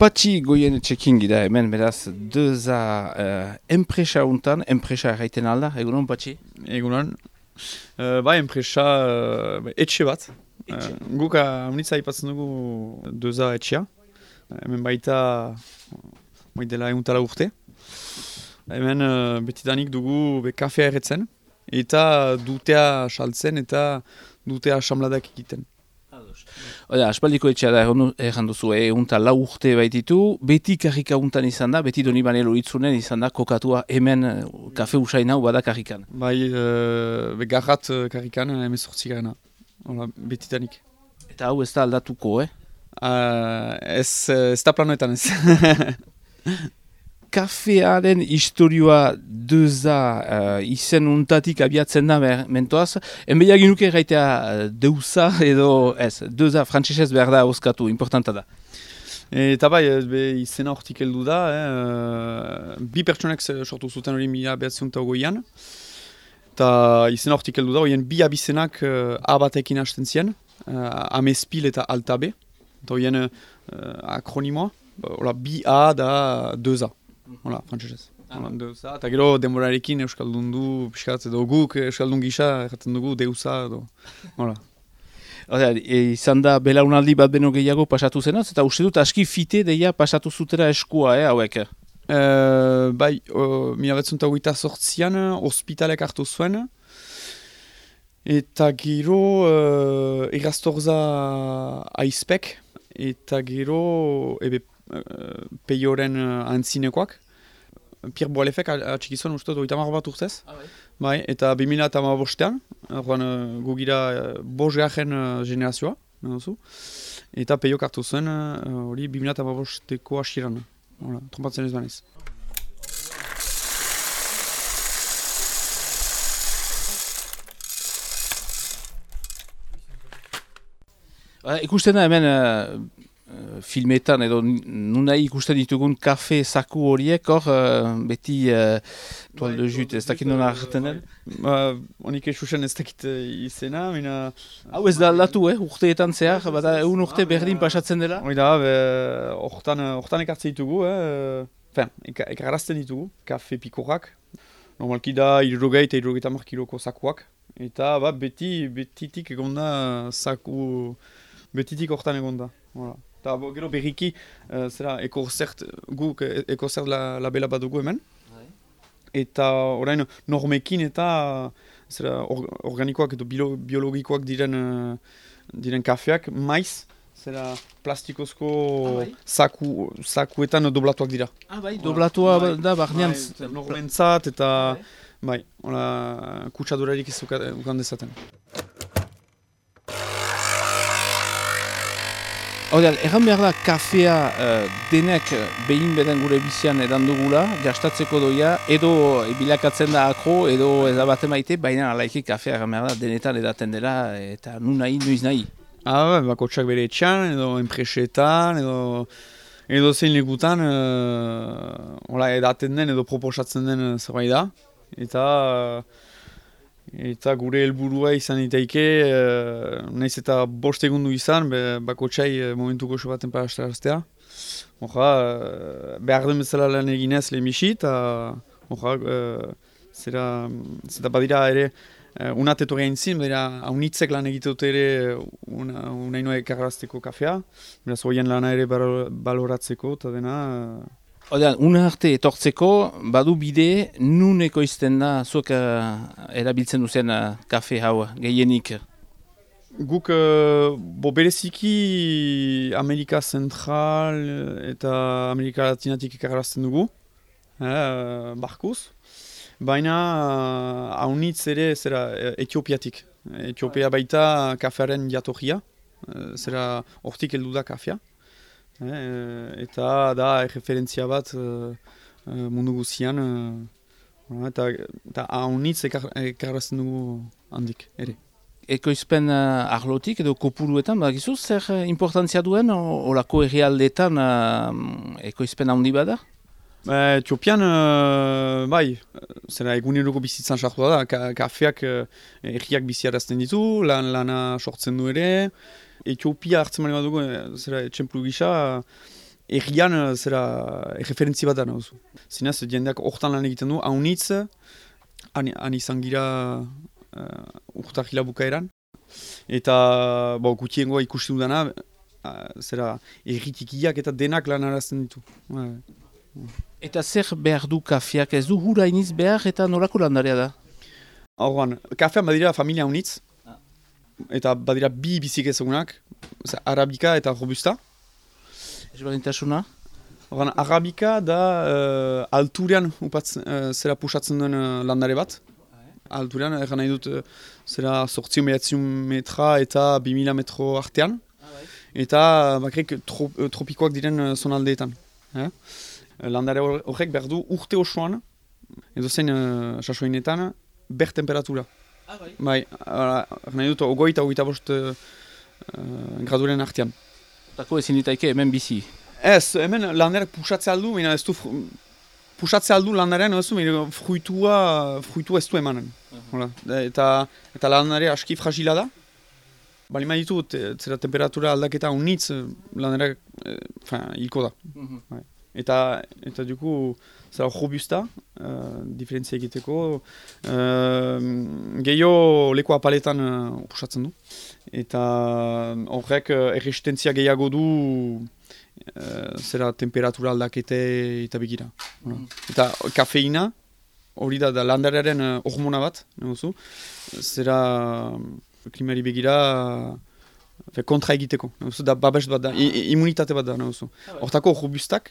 Patxi goien txekin gira hemen, beraz, deza uh, enpresa untan, enpresa erraiten alda, egunon, Patxi? Egunon, uh, bai, enpresa uh, etxe bat. Etxe. Uh, guk haunitza ipatzen dugu deza etxea. Hemen baita, moi dela eguntala urte. Hemen uh, betidanik dugu be kafea erretzen. Eta dutea saltzen eta dutea samladak egiten. Oda, aspaldiko etxea da erran duzu, eh, unta lau urte baititu, beti karrika untan izan da, beti doni banelo itzunen izan da, kokatua hemen eh, kafe usain hau bada karrikan. Bai, uh, be garrat uh, karrikan emezortzi garena. Hola, betidanik. Eta hau ez da aldatuko, eh? Uh, ez, ez da planoetan ez. Kafearen historioa deza uh, izen untatik abiatzen da mentoaz. Enbeia ginuke gaitea uh, deuza edo ez, deza frantzesez behar da oskatu, importanta da. Eta bai, be izena hortik heldu da, eh, eh, bi pertsonek sortu zuten hori mila behatzen eta goian. Eta izena hortik heldu da, horien bi abizenak uh, A batekin hasten ziren, uh, Amespil eta Altabe. Eta horien uh, akronimoa, ba, hola, bi A da 2A, hola, frantzesez. Hola, 2A, eta gero denborarekin Euskaldun du, pixkat, edo guk Euskaldun gisa, erraten dugu, deuza, edo, hola. Oda, e, izan da belaunaldi bat beno gehiago pasatu zenaz, eta uste dut aski fite deia pasatu zutera eskua, eh, hauek. Uh, bai, uh, mila betzunta hogeita sortzian, ospitalek hartu zuen. Eta gero uh, errastorza aizpek. Eta gero ebe, peioren uh, antzinekoak. Pierre Boalefek atxiki zuen uste dut oita bat urtez. Bai, eta 2000 eta bostean, orduan uh, gugira uh, bost garen uh, generazioa, nahi eta peiok hartu zuen uh, hori 2000 eta bosteko asiran. Hola, trompatzen ez banez. Oda, ikusten da hemen eh, filmetan edo nunai ikusten ditugun kafe zaku horiek, hor eh, beti uh, toal de jute, ez dakit nuna hartzen den. Ba, honik esusen ez dakit eh, izena, mina... Hau ez da aldatu, eh, urteetan zehar, bada egun urte berdin pasatzen dela. Hoi da, be, hortan, hortan ekartzen ditugu, eh? Fen, eka, ekarazten ditugu, kafe pikorak. Normalki da, irrogei eta irrogei tamar kiloko zakuak. Eta, ba, beti, betitik egonda zaku... Betitik hortan egonda. Voilà. Eta, bo, gero berriki, uh, zera, ekorzert, guk ekorzert la, labela bat dugu hemen. Eta orain normekin eta zera, or, organikoak edo bilo, biologikoak diren, uh, diren kafeak, maiz, zera plastikozko Ah, bai. saku, sakuetan doblatuak dira. Ah, bai, doblatua Bai. da, barnean. Bai, normentzat eta bai, hola, kutsadurarik ez uka- ukan dezaten. Hora, erran behar da kafea eh, denek eh, behin beden gure bizian edan dugula, gastatzeko doia, edo bilakatzen da akro, edo ez da bate maite, baina alaiki kafea erran behar da denetan edaten dela, eta nu nahi, nuiz nahi. Ah, bai, bakotsak bere etxan, edo enpresetan, edo edo zein lekutan, uh, hola, edaten den edo proposatzen den eh, zerbait da. Eta eta gure helburua izan daiteke, uh, naiz eta bost egundu izan, be, bakotsai uh, momentuko oso baten parastaraztea. Oja, uh, behar den bezala lan eginez lehenbixi, eta oja, uh, zera, zera badira ere, uh, unat etorri hain zin, badira haunitzek lan egite ere una, unainoa ekarrazteko kafea, beraz horien lana ere balo- baloratzeko, eta dena, uh, Hora, una arte etortzeko, badu bide, nun ekoizten da, zuek eh, erabiltzen duzen eh, kafe hau, gehienik. Guk, uh, bo bereziki Amerika Zentral eta Amerika Latinatik ekarrazten dugu, eh, barkuz. Baina uh, haunitz ere zera Etiopiatik. Etiopia baita kafearen jatorria, zera hortik heldu da kafea. Eh, eta da referentzia bat eh, eh, mundu guzian. eh, eta eta haunitz ekar, ekarrazten dugu handik ere. Ekoizpen uh, arlotik edo kopuruetan, badakizu zer importantzia duen, olako herrialdetan uh, ekoizpen handi bada? Ba, Etiopian, uh, bai, zera eguneroko bizitzan sartu da, ka, kafeak uh, erriak biziarazten ditu, lan lana sortzen du ere. Etiopia hartzen mani badugu, eh, zera etxemplu gisa, errian uh, zera referentzi bat da nahuzu. Zinez, jendeak hortan lan egiten du, haunitz, han, han izan gira uh, urtar bukaeran. Eta, bo, gutiengoa ikusten dudana, uh, zera erritikiak eta denak lan arazten ditu. Eta zer behar du kafiak ez du hura iniz behar eta nolako landarea da? Horban, kafean badira familia unitz, ah. Eta badira bi bizik ezagunak, arabika eta robusta. Ezberdintasuna? Horban, arabika da uh, alturean upatzen, uh, zera pusatzen duen uh, landare bat. Alturean, egan nahi dut, uh, zera sortzio metra eta bimila metro artean. Eta bakrik trop, tropikoak diren uh, zonaldeetan. Eh? landare horrek behar du urte osoan, edo zen uh, sasoinetan, ber temperatura. Ah, bai? Bai, nahi dut, ogoi eta ogoita bost uh, graduren artean. Tako ezin ditaike hemen bizi? Ez, hemen landareak pusatze aldu, baina ez du pusatze aldu landarean, ez du, fruitua, fruitua ez du emanen. Uh -huh. Eta, eta landare aski fragila da. Bali ma ditu, zera temperatura aldaketa unitz, landareak, eh, hilko da. Uh -huh. bai. Eta, eta duku, zara robusta, uh, diferentzia egiteko. Uh, Gehiago leko apaletan uh, pusatzen du. Eta horrek uh, erresistentzia gehiago du uh, zera temperatura aldakete eta begira. Mm. Eta kafeina, hori da, da landararen uh, hormona bat, negozu, zera klimari begira uh, kontra egiteko. Negozu, da babes bat da, imunitate bat da. Ah, bai. Hortako robustak,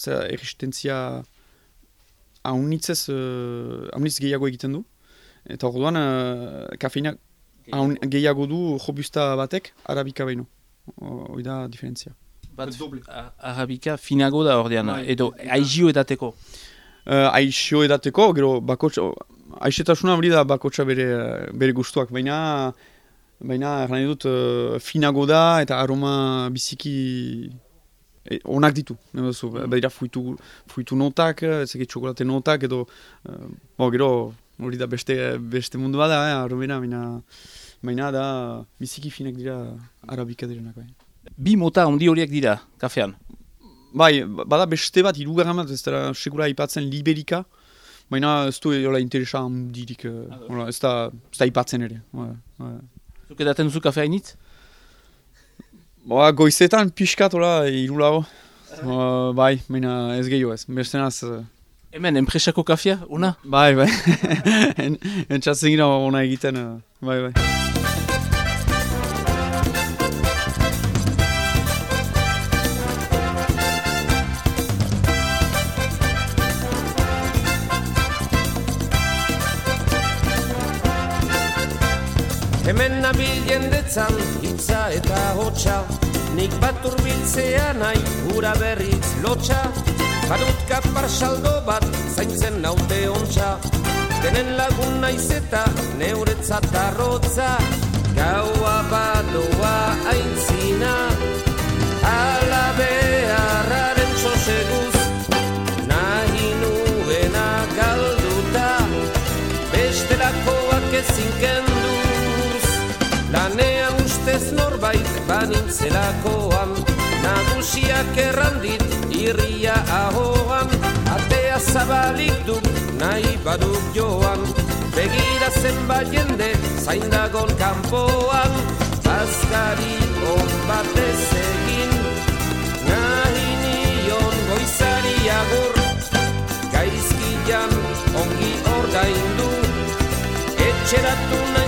zera erresistentzia haunitzez, uh, haunitz gehiago egiten du. Eta orduan, uh, kafeina gehiago du robusta batek, arabika behin. Hoi da diferentzia. Bat arabika finago da ordean, bai. edo aizio edateko? Uh, aizio edateko, gero bakotxa, aizetasuna hori da bakotxa bere, bere gustuak, baina baina erran dut uh, finago da eta aroma biziki E, onak ditu, nebezu, mm. badira fuitu, fuitu notak, ezeket txokolate notak, edo, uh, bo, gero, hori da beste, beste mundu bada, eh, arrobena, baina, baina da, biziki finak dira arabika direnak. Bai. Bi mota ondi horiek dira, kafean? Bai, bada beste bat, irugarra bat, ez da, segura ipatzen liberika, baina ez du jola interesa handirik, uh, ez da, ez da ipatzen ere. Bai, bai. Zuke daten zu kafea initz? Boa, goizetan pixkat, hola, irulago. Uh, bai, baina ez gehiago ez, beste naz... Uh... Hemen, enpresako kafia, una? Bai, bai. Entzatzen gira ona egiten, uh, bai, bai. Hemen nabil jendetzan, hitza eta hotxa Nik bat urbiltzea nahi, ura berriz lotxa. Badut kapar saldo bat, zaintzen naute ontsa. Denen lagun naiz eta neuretzat arrotza. Gaua badoa aintzina. Ala beharraren txoseguz Nahi nuena galduta. Bestelakoak ezinken banintzelakoan Nagusiak errandit irria ahoan Atea zabalik duk nahi baduk joan. Begira zenbat jende zaindagon kanpoan Azkari on batez egin. Nahi nion goizari agur Gaizkian ongi ordaindu. Etxeratu naiz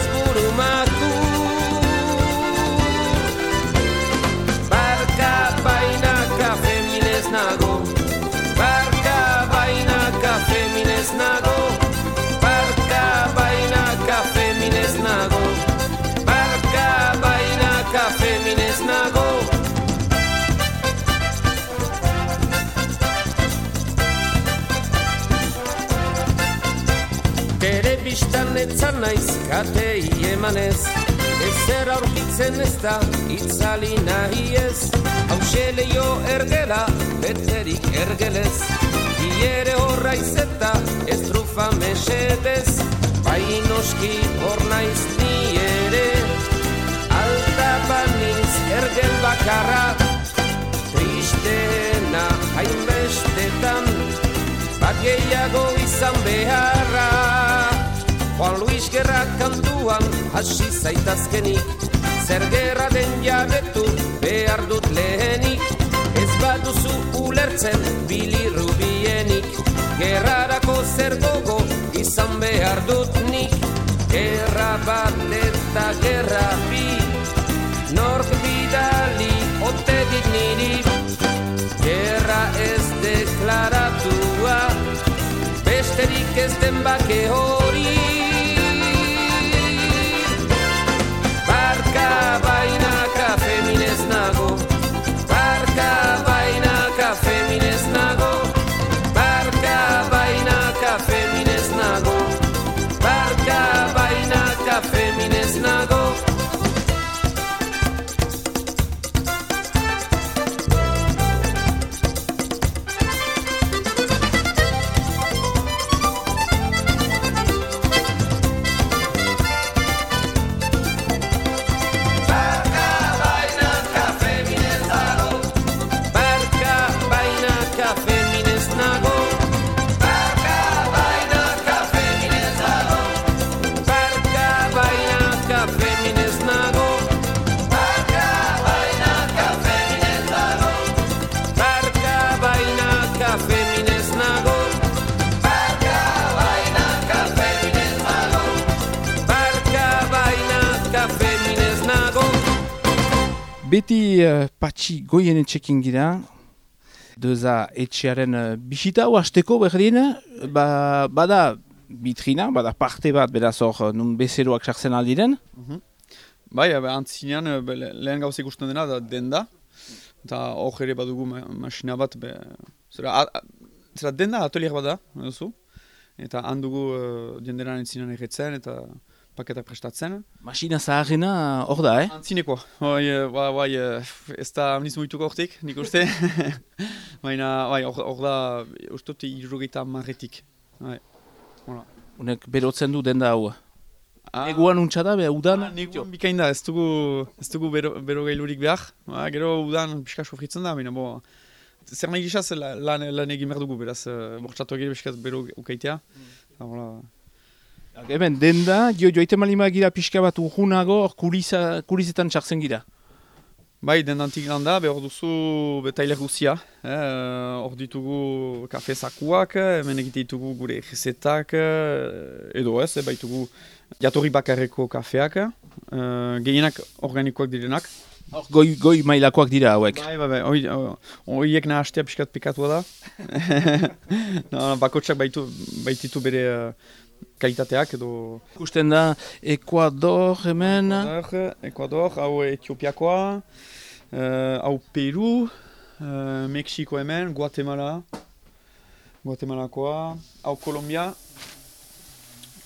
Beltzan naiz katei emanez. Ezer aurkitzen ez da itzali nahi ez. Hauxeleio ergela, beterik ergelez. Iere horra izeta, ez trufa mesedez. Bai noski hor naiz ni ere. Alta baniz ergel bakarra. Tristeena hainbestetan Bat gehiago izan beharra. Juan Luis Gerra kantuan hasi zaitazkenik. Zer gerra den jabetu behar dut lehenik. Ez baduzu ulertzen bilirru bienik Gerrarako zer gogo izan behar dut nik. Gerra bat eta gerra bi. Nork bidali ote dit niri. Gerra ez deklaratua. Besterik ez den bake Beti uh, patxi goien etxekin gira, deza etxearen uh, bisita hasteko berdin, ba, bada bitrina, bada parte bat beraz hor nun bezeroak sartzen aldiren. Bai, ebe, antzinean eh, be, le- lehen gauza ikusten dena da denda. Eta hor ere badugu ma masina bat, be, zera, a, zera denda atelier bat da. Eta han dugu uh, jenderan entzinean erretzen eta paketak prestatzen. Masina zaharrena hor da, eh? Antzinekoa, bai, eh, bai, bai, eh, ez da amniz muituko hortik, nik uste. Baina, bai, hor da, uste dut irrogeita marretik. Bai. Unek berotzen du denda hau. Ah, Eguan untsa da, be, udan? Ah, neguan bikain da, ez dugu, ez dugu bero, bero gailurik behar. Ba, gero udan pixka sofritzen da, baina bo... Zer nahi gizaz lan, lan egin behar dugu, beraz, uh, bortxatu egin bero ukaitea. Mm. Hola, Hemen denda, jo joite malima gira pixka bat urgunago, hor kulisa, kulisetan txartzen gira. Bai, dendantik lan da, be hor duzu be tailer guzia. Eh, hor ditugu kafe zakuak, hemen egite ditugu gure rezetak, eh, edo ez, eh, baitugu jatorri bakarreko kafeak, eh, gehienak organikoak direnak. Hor goi, goi mailakoak dira hauek. Bai, bai, bai, horiek nahastea pixkat pekatua da. no, bakotsak baitu, baititu bere uh, kalitateak edo... Ikusten da, Ecuador hemen, Ecuador, Ecuador, hau Etiopiakoa, uh, hau Peru, uh, Mexiko hemen, Guatemala, Guatemalakoa, hau Kolombia,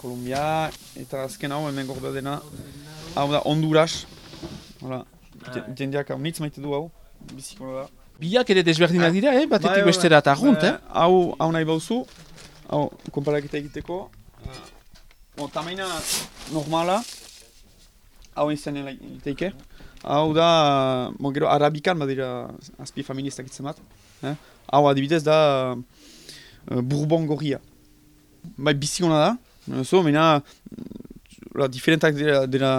Kolombia, eta azken hau hemen gorda dena, hau da Honduras, Hala, jendeak hau nitz maite du hau, biziko da. biak ere desberdinak dira, eh? batetik Bai, bai, bestera eta bai. arrunt, eh? Hau, hau nahi bauzu, hau, konparaketa egiteko. Uh, tamaina normala, hau izan egiteike. Hau da, bon, gero arabikan badira azpi familistak itzen bat. Eh? Hau adibidez da uh, bourbon gorria. Bai, bizi hona da, so, baina la, diferentak dira, dira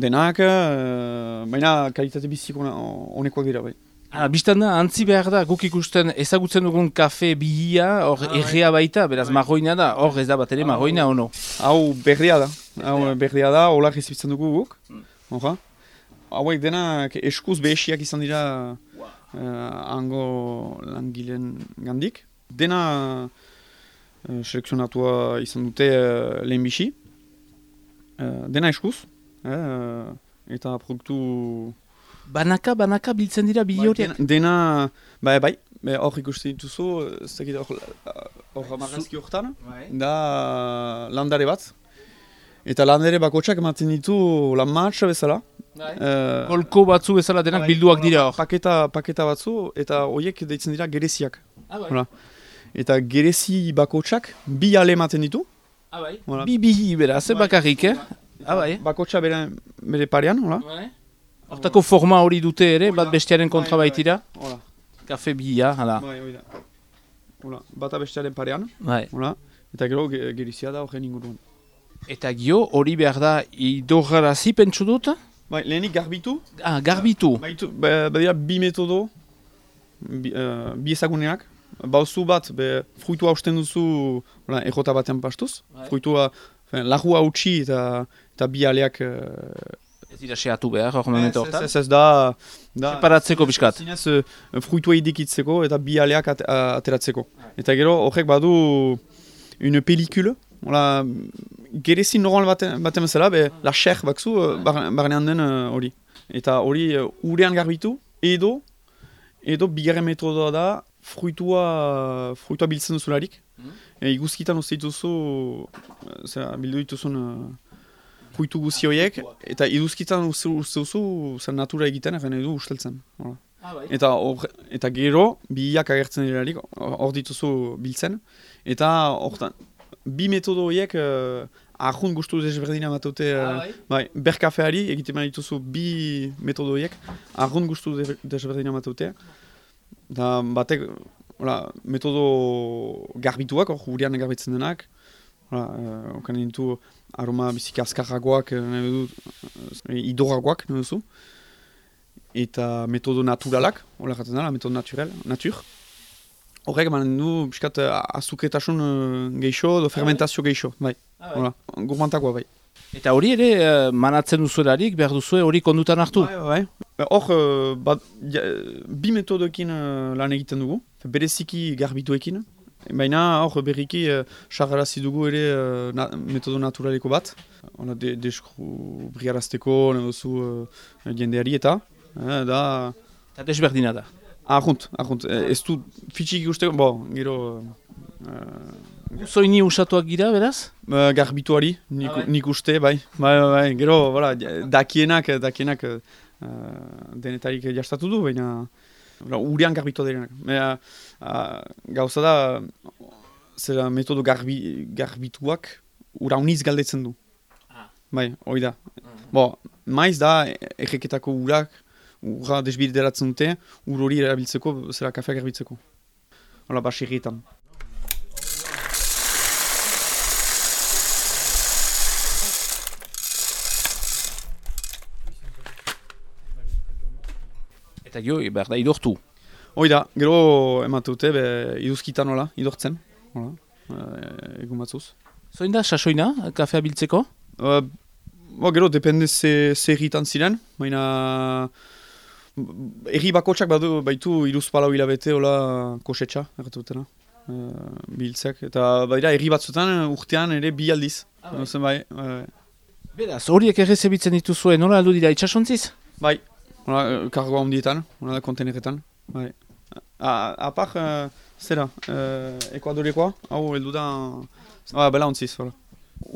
denak, uh, baina kalitate bizi honekoak dira, bai. Ah, Bistan da, antzi behar da, guk ikusten ezagutzen dugun kafe bihia, hor Ah, bai. errea baita, beraz Bai. marroina da, hor ez da bat ere Ah, marroina ono. Hau berria da, hau berria da, hola rezibitzen dugu guk. Horra. Hauek denak eskuz behesiak izan dira uh, hango langileen gandik. Dena uh, selekzionatua izan dute uh, lehenbixi. Uh, dena eskuz. Eh, uh, eta produktu... Banaka, banaka biltzen dira Bai, horiek. dena, dena, bai, bai, bai, hor ikusten dituzu, ez dakit hor, hor marrazki hortan, da landare bat. Eta landare bakotsak ematen ditu lan martxa bezala. Eh, Kolko batzu bezala denak bai, bilduak dira hor. Paketa, paketa batzu eta horiek deitzen dira gereziak. Ah, bai. Eta gerezi bakotsak bi ale ematen ditu. Ah, bai. Bi bihi beraz, eh, Bai. bakarrik, eh? Ah, bai. Bakotsa bere, bere parean, hola. Hortako forma hori dute ere, bat bestiaren kontra Bai, bai. baitira. Hola. Kafe bihia, hala. Bai, hori da. Hola, bata bestearen parean, Bai. hola, eta gero ge- gerizia da horren inguruan. Eta gio, hori behar da idorrarazi pentsu dut? Bai, lehenik garbitu, Ah, garbitu. baitu, badira bi metodo, bi, uh, bi ezaguneak, bauzu bat, be, fruitua hausten duzu, hola, errota batean pastuz, Bai. fruitua, fen, lajua utxi eta, eta bi aleak... Uh, Ez dira seatu behar, hor momentu ez, hortan. ez, ez da... da Separatzeko pixkat. Zinez, uh, fruitua idikitzeko eta bi aleak at, a- ateratzeko. Eta gero, horrek badu une pelikule, Hola, gerezin normal baten, baten bezala, be, la xer bakzu, uh, bar, barnean den uh, hori. Eta hori uh, urean garbitu, edo, edo bigarren metodoa da, fruitua, fruitua biltzen duzularik. Mhm. E, iguzkitan uste dituzu, uh, zera, bildu dituzun fruitu guzi horiek, eta iduzkitan uste duzu, zer natura egiten, erren edu usteltzen. Ah, bai. Eta, hor- eta gero, biak agertzen dirarik, hor dituzu biltzen. Eta hortan, bi metodo horiek uh, ahun gustu desberdina matute, Ah, uh, bai. bai, berkafeari egiten dituzu bi metodo horiek, ahun gustu de- desberdina matute. Da batek, hola, metodo garbituak, hor urian garbitzen denak, hola, uh, okanen ditu aroma biziki azkarragoak, eh, nahi dut, uh, idoragoak, nahi duzu eta metodo naturalak, hola jaten da, metodo naturel, natur. Horrek emanen du, piskat, azukretasun uh, geixo, edo fermentazio geixo, bai, Ah, bai. gourmantakoa, bai. Eta hori ere, eh, manatzen duzuelarik, behar duzue hori kondutan hartu. Bai, bai, bai. Hor, uh, bat, ja, bi metodoekin uh, lan egiten dugu, bereziki garbituekin, baina hor berriki uh, sarrarazi dugu ere uh, na, metodo naturaleko bat, Hona, de, deskru briarazteko, nahi duzu uh, jendeari eta, eh, da, Eta desberdina da. Arrunt, arrunt, eh, ez du fitxik ikusteko, bo, gero uh, Zoini usatuak gira, beraz? uh, garbituari, nik, Ah, bai? nik uste, bai, bai, bai, bai, gero, voilà, dakienak, dakienak uh, denetarik jastatu du, baina urian garbitu direnak. Baina, uh, gauza da, zera metodo garbi, garbituak ura uniz galdetzen du. Ah. Bai, hori da. Bo, maiz da, erreketako urak, ura desbideratzen dute, ur hori erabiltzeko, zera kafea garbitzeko. Hola, baserrietan. Eta jo, behar da idortu. Hoi da, gero emate dute, be, iduzkitan hola, idortzen. Hola, e, egun batzuz. Zoin da, sasoina, kafea biltzeko? Uh, bo, gero, depende ze, ze erritan ziren, baina erri bakotsak badu, baitu iruz palau hilabete hola kosetxa, erratu dutena. Uh, biltzek, eta baira erri batzutan urtean ere bi aldiz. Ah, bai, bai. Beraz, horiek errezebitzen dituzue, nola aldu dira itxasontziz? Bai, hola, eh, kargoa ondietan, hola da konteneretan. Bai. Apar, uh, zera, uh, ekuadorekoa, hau heldu da, ah, bela ontziz, hola.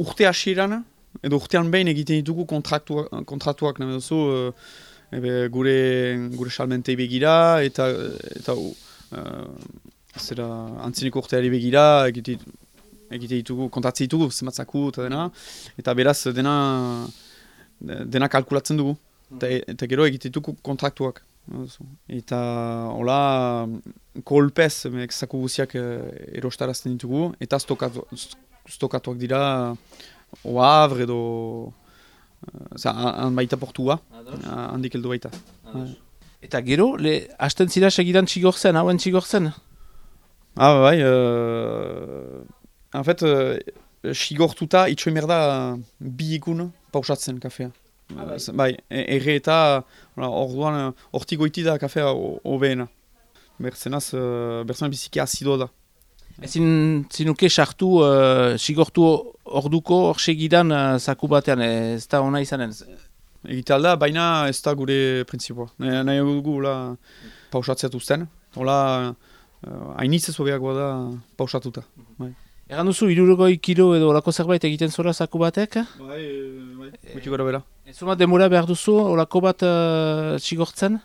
Urte hasieran, edo urtean behin egiten ditugu kontraktua, kontratuak, nahi duzu, uh, ebe, gure, gure salmentei begira, eta, eta uh, zera, antzineko urteari begira, egiten egite ditugu, kontatzen ditugu, zematzaku eta dena, eta beraz dena, dena kalkulatzen dugu. Eta, eta gero egite ditugu kontraktuak. Eta hola, kolpez, mek zaku guziak eh, erostarazten ditugu, eta stokatu, stokatuak dira oavre edo eh, za, han- baita portua, ah, handik heldu baita. Bai. Eta gero, le, hasten zira segidan txigortzen, hauen txigortzen? Ah, bai, uh, en fait, uh, xigortuta itxoin behar da bi ikun pausatzen kafea. Ah, bai. Uh, bai, e- erre eta orduan uh, hortik goiti da kafea ho- hobeena. Berzenaz, uh, berzenaz biziki azidoa da. Ezin zinuke sartu, uh, sigortu orduko hor segidan uh, zaku batean, eh, ez da ona izanen. Egite alda, baina ez da gure printzipua. Nahi dugu hola pausatzeat uzten. Hola, uh, hainitz ez hobeagoa da pausatuta. Egan duzu, irurogoi kilo edo olako zerbait egiten zora zaku batek? Bai, bai. Gutxi gara bera. Ez zuma demora behar duzu, olako bat uh, sigortzen?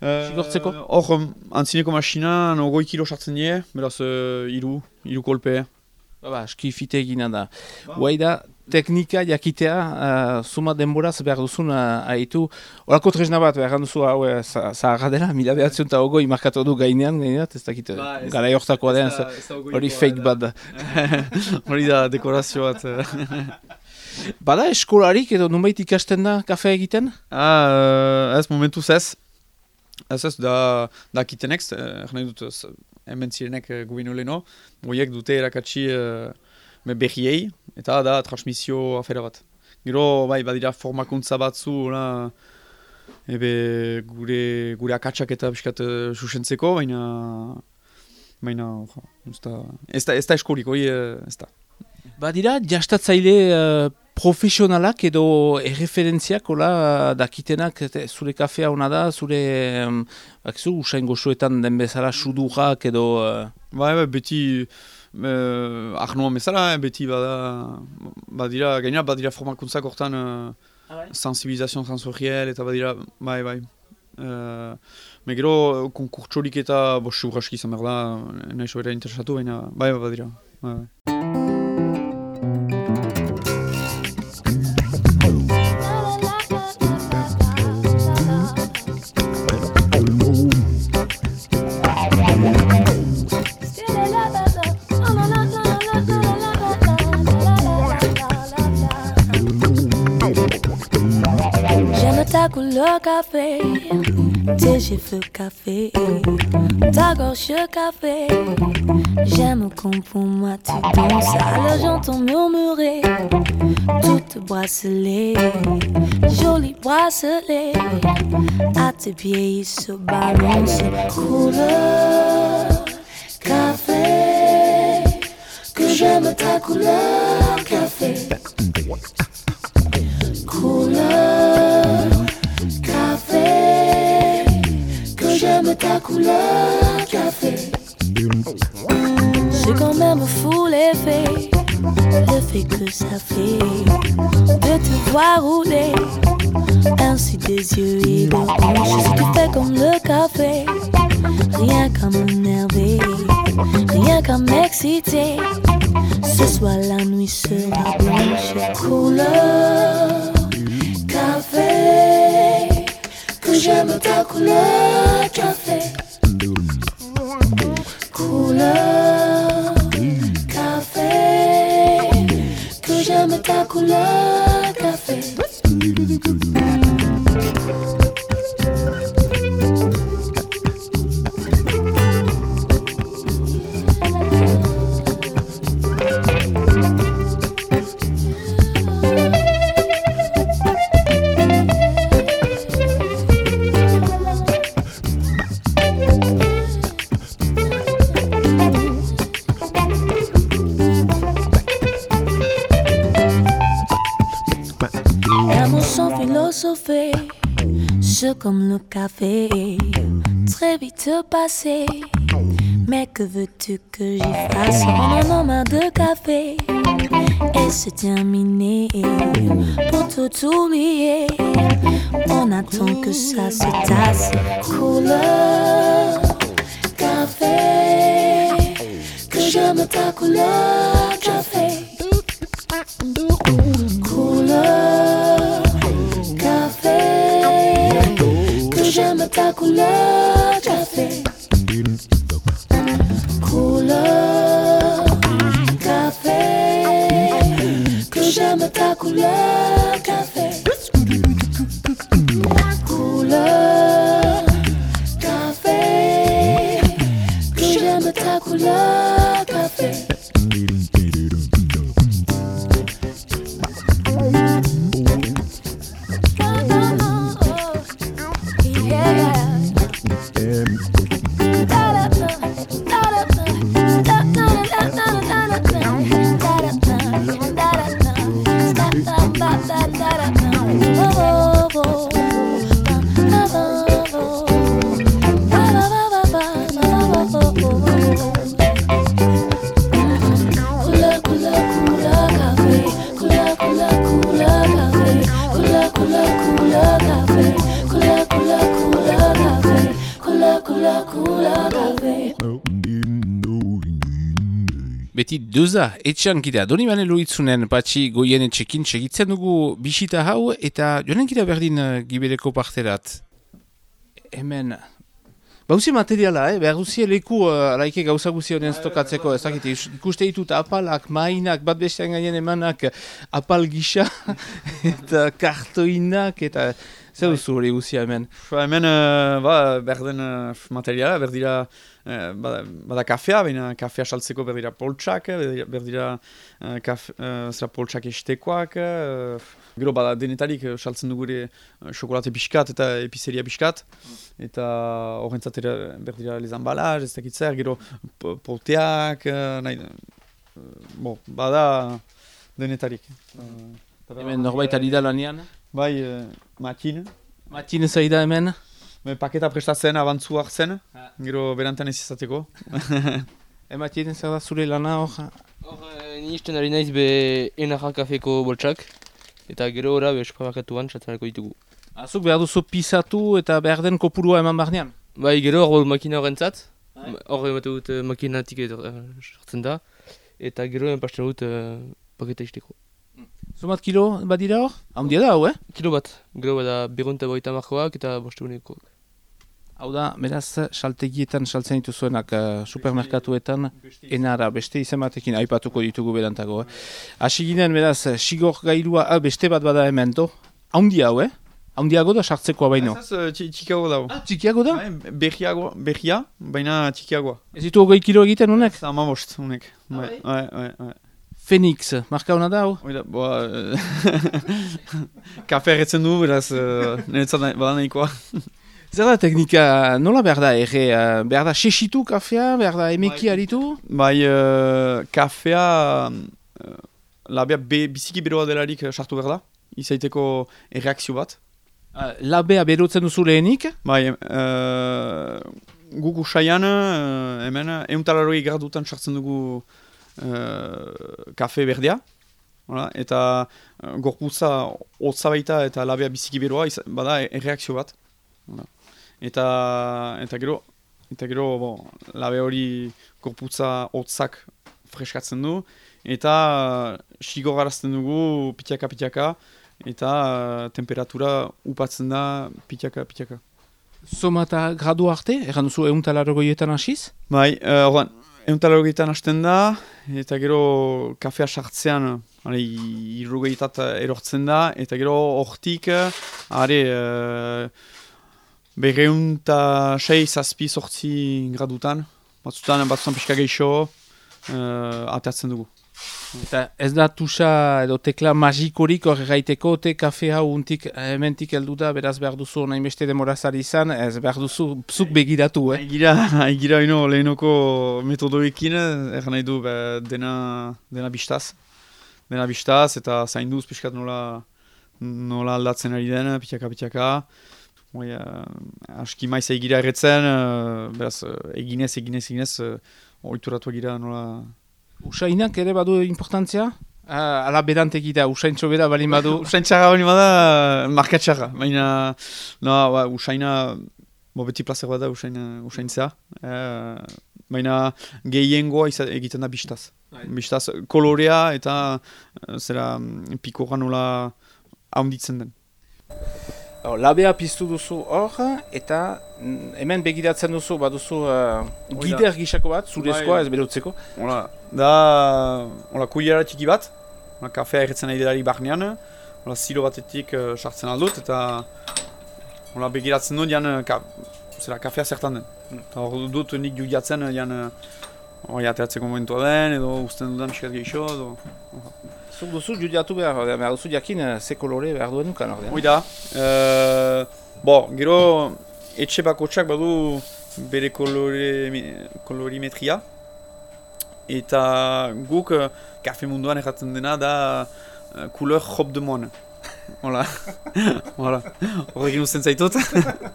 Sigortzeko? Eh, Hor, um, antzineko masinan, ogoi kilo sartzen die, beraz, uh, iru, iru kolpe. Ba, ba, eski fite egina da. Guai da, teknika jakitea, uh, zuma denboraz behar duzun uh, haitu. Horako tresna bat behar duzu hau uh, zaharra dela, mila behatzen eta ogoi markatu du gainean, gainean, ez dakit, Ba, ez- gara jortakoa den, hori fake bat da. Hori da dekorazio bat. eh. Bada eskolarik edo nunbait ikasten da kafe egiten? ah, eh, ez momentuz ez. Ez ez, da, da kitenek, eh, dut, hemen zirenek uh, gubinu leheno, goiek dute erakatsi me berriei, eta da transmisio afera bat. Gero, bai, badira formakuntza batzu, la, ebe gure, gure akatsak eta biskat uh, susentzeko, baina, baina, jo, ez da, ez da, ez da eskolik, hori eh, ez da. Badira, jastatzaile uh, profesionalak edo erreferentziak, hola, uh, dakitenak, zure kafea hona da, zure, um, bakizu, usain goxoetan den bezala sudurrak edo... Uh, Bai, bai, beti uh, arnoan bezala, eh, beti bada, badira, gainera badira formakuntzak hortan uh, sensibilizazio sensoriel eta badira, bai, bai. Uh, me gero konkurtsorik eta bo, seguraski izan behar da, nahi sobera interesatu, baina bai, bai, badira. Bai, bai. Café, cheveux café, ta gorge café. J'aime comme pour moi tu danses, alors j'entends murmurer toutes bracelets, joli bracelet. À tes pieds il se balance, couleur café. Que j'aime ta couleur café. Couleur j'aime ta couleur café. C'est quand même fou l'effet, l'effet que ça fait de te voir rouler ainsi des yeux et de. Si tu fais comme le café, rien qu'à m'énerver, rien qu'à m'exciter. Ce soir la nuit sera blanche, couleur café, que j'aime ta couleur café. Couleur café, que j'aime ta couleur comme le café, très vite passé. Mais que veux-tu que j'y fasse? On en a marre de café et c'est terminé. Pour tout oublier, on attend que ça se tasse. Couleur café, que j'aime ta couleur café. Couleur que j'aime ta couleur café. Couleur café, que j'aime ta couleur beti deuza, etxan gira, doni bane loitzunen patxi goien etxekin segitzen dugu bisita hau, eta joanen gira berdin uh, gibereko parterat. Hemen, bauzi materiala, eh? behar duzi leku uh, alaike gauza guzi honen stokatzeko, ez dakit, is- ikuste ditut apalak, mainak, bat bestean gainen emanak, apal gisa, eta kartoinak, eta zer duzu hori guzia hemen. Ba, hemen, uh, ba, berden uh, materiala, berdira, uh, bada, bada kafea, baina kafea saltzeko berdira poltsak, berdira, berdira uh, kaf, uh, zera poltsak estekoak, uh, gero bada denetarik saltzen dugu ere uh, xokolate pixkat eta epizeria pixkat, eta horrentzat berdira les embalaz, ez dakit zer, gero po- poteak, nahi, uh, bo, bada denetarik. Uh, Hemen norbait ari da lanean. Bai, uh, matin, Matin zaida hemen. Me paketa prestatzen, abantzu hartzen, Ah. gero berantan ez izateko. Ematen zer da zure lana hor. Hor, eh, ni isten ari naiz be enarra kafeko boltsak, eta gero ora be supermarketuan txatzareko ditugu. Azuk behar duzu pisatu eta behar den kopurua eman barnean. Bai, gero hor makina horrentzat, Bai. hor emate dut eh, makinatik eh, sartzen da, eta gero enpasten dut eh, paketa isteko. Zumat kilo badira hor? Haundia da hau, eh? Kilo bat, gero bada berrunta boita markoak eta bostegunekoak. Hau da, beraz, saltegietan saltzen dituzuenak uh, supermerkatuetan, enara, beste izen batekin aipatuko ditugu berantago. Eh? Hasi ginen, beraz, sigor gailua, ah, beste bat bada hemen, to? Haundia hau, eh? Haundiago da sartzekoa baino. Ez ez, txi- txikiago dago. Ah, txikiago da? Bai, Berriago, berria, baina txikiagoa. Ez ditu hogei kilo egiten honek? Ez ama bost, unek. Ah, Bai, bai, bai, bai. Phoenix, marka hona da hau? Oida, boa, kafe erretzen du, beraz, uh, niretzat bada. Zer da teknika, nola behar da erre? eh, behar da sesitu kafea, behar da emeki Bai. aritu? Bai, uh, kafea, uh, labea be, biziki beroa delarik sartu behar da. Izaiteko erreakzio bat. Uh, labea berotzen duzu lehenik? Bai, uh, guk usaian, uh, hemen, euntalarroi gradutan sartzen dugu kafe berdea. Hola, eta uh, gorputza hotza baita eta labea biziki beroa, iza- bada erreakzio bat. Hola. Eta, eta gero, eta gero bon, labe hori gorputza hotzak freskatzen du. Eta uh, sigogarazten dugu pitiaka-pitiaka. Eta uh, temperatura upatzen da pitiaka pitiaka. Somata gradu arte, erran duzu egun talarrogoietan hasiz? Bai, uh, ordan, euntalogeitan hasten da, eta gero kafea sartzean, are, irrogeitat erortzen da, eta gero hortik, are, uh, berreunta sei zazpi sortzi gradutan, batzutan, batzutan pixka gehiago, uh, atatzen dugu. Eta ez da tusa edo tekla magikorik hor gaiteko, te kafe hau untik hementik heldu da, beraz behar duzu nahi beste demorazari izan, ez behar duzu zuk begiratu, eh? Aigira, aigira ino lehenoko metodoekin, erran nahi du be, dena, dena bistaz. Dena bistaz eta zainduz pixkat nola, nola aldatzen ari den, pitaka pitaka. Bai, uh, aski maiz egira erretzen, uh, beraz, uh, eginez, eginez, eginez, uh, oituratu egira nola... Usainak ere badu importantzia? Ah, ala berantegi da, usaintxo bera balin badu. Usain txarra hori bada, marka txarra. Baina, no, ba, usaina, bo beti plazer bada usain, usaintzea. Eh, baina gehiengoa egiten da bistaz. Bai. Bistaz, kolorea eta eh, zera pikoa nola haunditzen den. Oh, labea piztu duzu hor, eta mm, hemen begiratzen duzu, baduzu uh, gider gisako bat, zurezkoa Bai. ez berotzeko. Hola, da, hola, kuiera txiki bat, hola, kafea erretzen nahi delari barnean, hola, zilo batetik uh, sartzen aldut, eta hola, begiratzen dut, jan, uh, ka, zera, kafea zertan den. Eta hor dut nik judiatzen, uh, jan, hori ateratzeko momentua den, edo usten dudan pixkat gehiago, edo... Zuk duzu judiatu behar, behar duzu jakin eh, ze kolore behar duen nukan ordean. Hoi da, uh, bo, gero etxe bakotxak badu bere kolore, kolorimetria, eta guk uh, kafe munduan erratzen dena da uh, couleur hop de moine. Hola, hola, horrekin usten zaitut.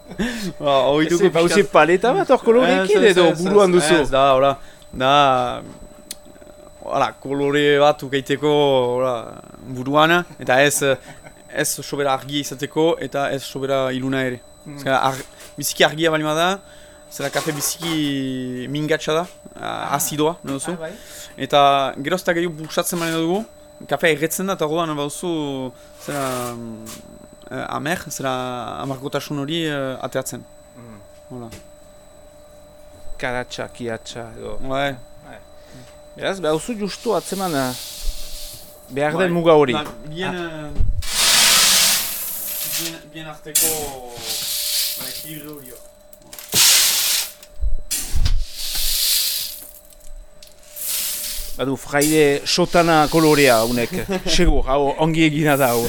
Ba, hori dugu Ba, uzi paleta bat hor kolorekin edo buruan duzu. Ez, da, hola, da, hola, kolore bat ukaiteko hola, buruan, eta ez, ez sobera argia izateko, eta ez sobera iluna ere. Mm. ar, biziki argia bali da, zera kafe biziki mingatxa da, a- azidoa, nahi duzu. bai. Eta gero eta gehiago busatzen baina dugu, kafea erretzen da, eta orduan baduzu, zera, eh, amer, zera amargotasun hori eh, ateatzen. Mm. Hola. Karatxa, kiatxa, edo. Bai. Beraz, behar zu justu atzeman eh, behar Bai. den muga hori. Ba, bien, eh, bien, bien arteko ba, ekilibrio hori. Badu, fraide sotana kolorea honek. Segur, hau ongi egina da hau.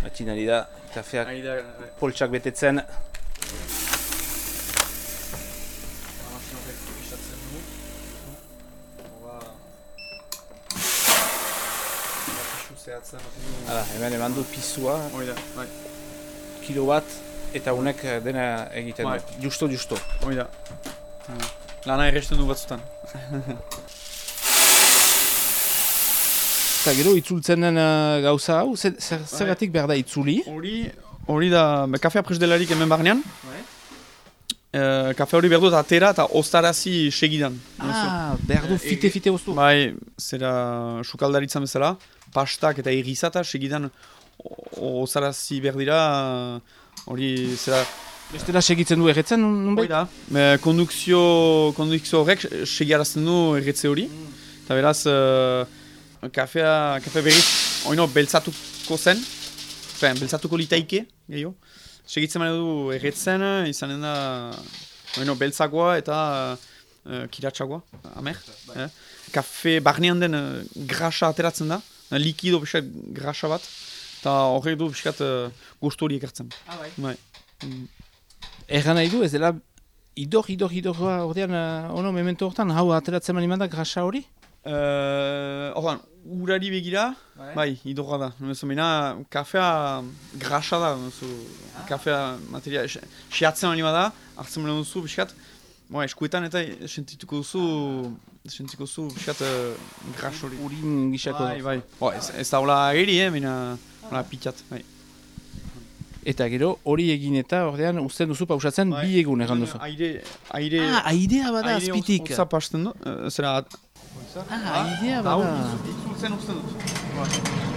Matxin ari da, kafeak poltsak betetzen. Hala, hemen eman du pizua, Hoi da, bai. kilo bat, eta honek eh, dena egiten Bai. du. Justo, justo. Hoi da. Lana erresten du batzutan. Eta gero itzultzen den eh, gauza hau, zer, zer, zergatik behar da itzuli? Hori, hori da, kafea pres delarik hemen barnean. Bai. Eh, kafe hori behar dut atera eta ostarazi segidan. Ah, behar du Eh, fite-fite oztu. Bai, zera sukaldaritzan bezala, pastak eta irrizata segidan o- ostarazi behar dira, hori zera, Bestela segitzen du erretzen, nunbait? da, e, kondukzio, kondukzio horrek segiarazten du erretze hori. Eta beraz, eh, kafea, kafe berriz, oino, beltzatuko zen, Fen, beltzatuko litaike, gehiago. Segitzen baina du erretzen, izanen da, oino, beltzakoa eta uh, kiratsagoa, amer. Eh? Kafe barnean den uh, grasa ateratzen da, eh, likido pixkat grasa bat, eta horrek du pixkat uh, gustu hori ekartzen. Ah, bai. Bai. Mm. Erran nahi du, ez dela idor, idor, idor, ordean, uh, ono, memento hortan, hau ateratzen mani da grasa hori? Uh, Ordan, urari begira, bai, idorra da. Numezu, mena, kafea grasa da, numezu, kafea materia, siatzen anima da, hartzen bera duzu, biskat, Boa, eskuetan eta sentituko duzu, sentituko duzu, biskat, uh, gras hori. Urin gisako. Bai, bai. Bo, ez, ez da hola ageri, eh, mena, hola pitat, bai. Eta gero hori egin eta ordean uzten duzu pausatzen Bai. bi egun egan duzu. Aire, aire, Ah, airea bada aire azpitik. hotza pasten du, uh, zera, Ah, airea hau, bada. itzultzen uzten dut.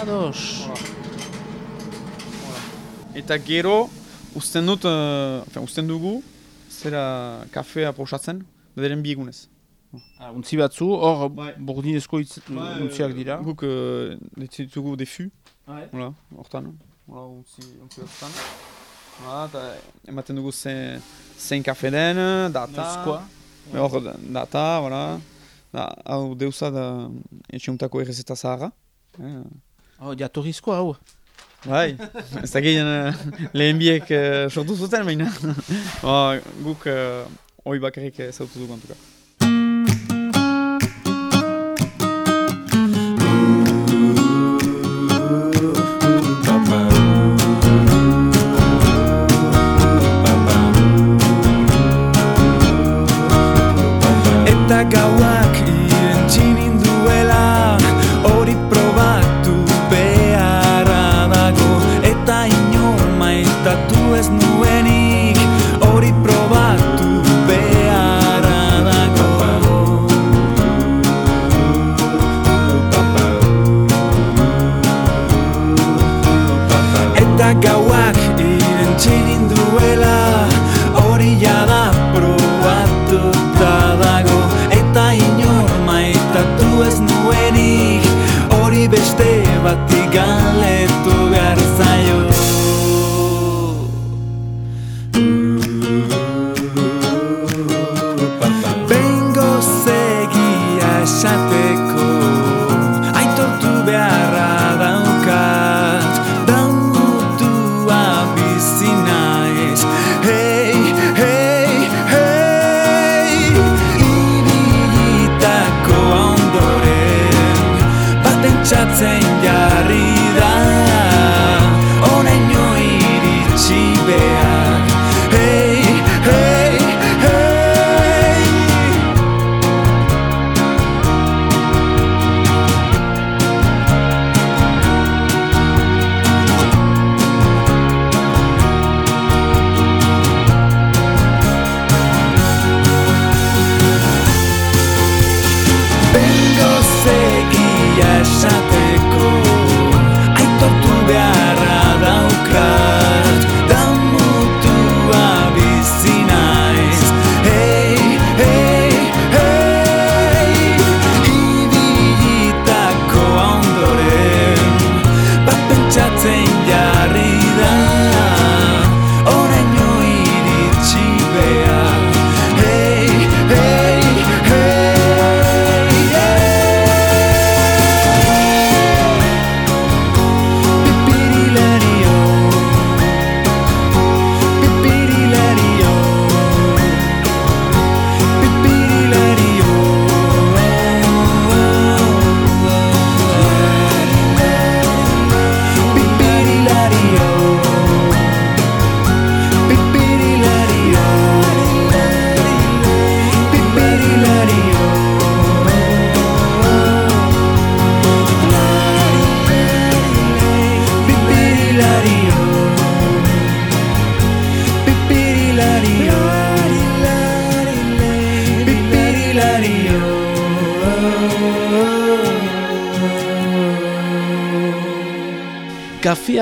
Ados. Eta gero, uzten dut, uh, enfin, uzten dugu, zera kafea posatzen, bederen bi egunez. Ah, untzi batzu, hor Bai. bordinezko itz, untziak dira. Guk uh, ditugu defu, Bai. hola, hortan. Hola, untzi, untzi batzutan. Ematen dugu zein, zein kafe den, data. Noizkoa. Hor, da- data, voilà. Da, hau deusa da etxeuntako errezeta zaharra. Eh, Oh, jatorrizkoa hau. Bai, ez uh, lehen biek uh, sortu zuten, baina ba, guk uh, hoi bakarrik uh, zautu dugu antuka.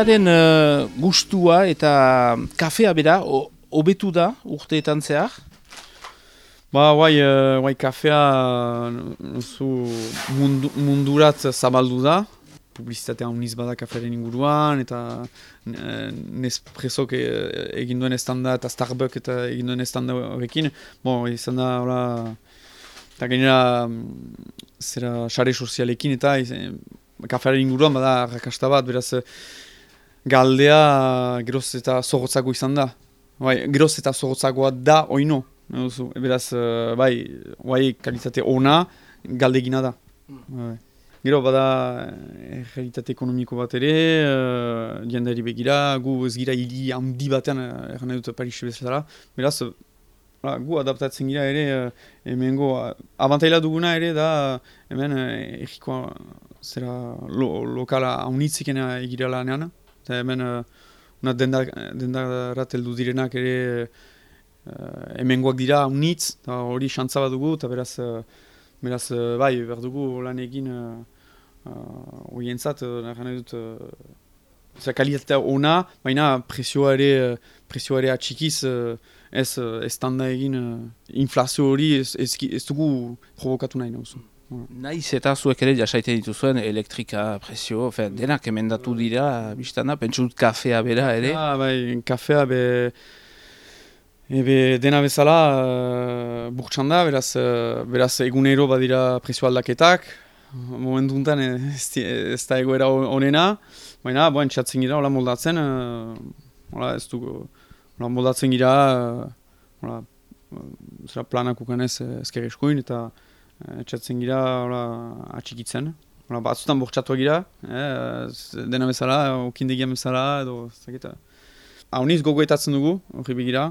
Kafearen uh, gustua eta kafea bera hobetu da urteetan zehar. Ba, guai, uh, guai kafea zu mundu, mundurat zabaldu da. Publizitatea uniz bada kafearen inguruan, eta eh, Nespressok eh, egin duen estanda eta Starbucks eta egin duen estanda horrekin. Bon, izan da, hola, eta gainera, zera, sare sozialekin eta izan, kafearen inguruan bada rakasta bat, beraz, galdea geroz eta zorrotzago izan da. Bai, geroz eta zorrotzagoa da oino. Duzu, beraz, eh, bai, bai, kalitate ona galdegina da. Bai. Gero, bada, eh, realitate ekonomiko bat ere, uh, jendari begira, gu ez gira hili handi batean, uh, erran nahi dut Paris bezala. Beraz, eh, Hala, gu adaptatzen gira ere, uh, hemengo, uh, abantaila duguna ere da, hemen uh, erriko, zera, lo, lokala haunitzik egira lanean. Eta hemen, uh, una denda, dendarat heldu direnak ere, uh, hemengoak dira haunitz, eta hori xantza bat dugu, eta beraz, uh, beraz, uh, bai, behar dugu lan egin, uh, uh, uh, nahi dut, uh, Zer kalitatea ona, baina presioa ere, uh, presioa ere atxikiz, uh, ez, ez tanda egin uh, inflazio hori ez, ez, ez dugu provokatu nahi nauzu. Naiz eta zuek ere jasaiten dituzuen elektrika, presio, fe, denak emendatu dira, biztana, pentsut kafea bera ere. Ah, bai, kafea be, ebe dena bezala uh, burtsan da, beraz, uh, beraz egunero badira presio aldaketak, momentu untan ez, ez da egoera onena, baina, boen, txatzen gira, hola moldatzen, uh, hola ez dugu, hola moldatzen gira, hola, zera planak ukanez ezker eskuin, eta uh, txatzen gira, hola, atxikitzen. Hola, batzutan bortxatu gira, eh, dena bezala, okindegian bezala, edo, ez dakit. Hauniz gogoetatzen dugu, horri begira,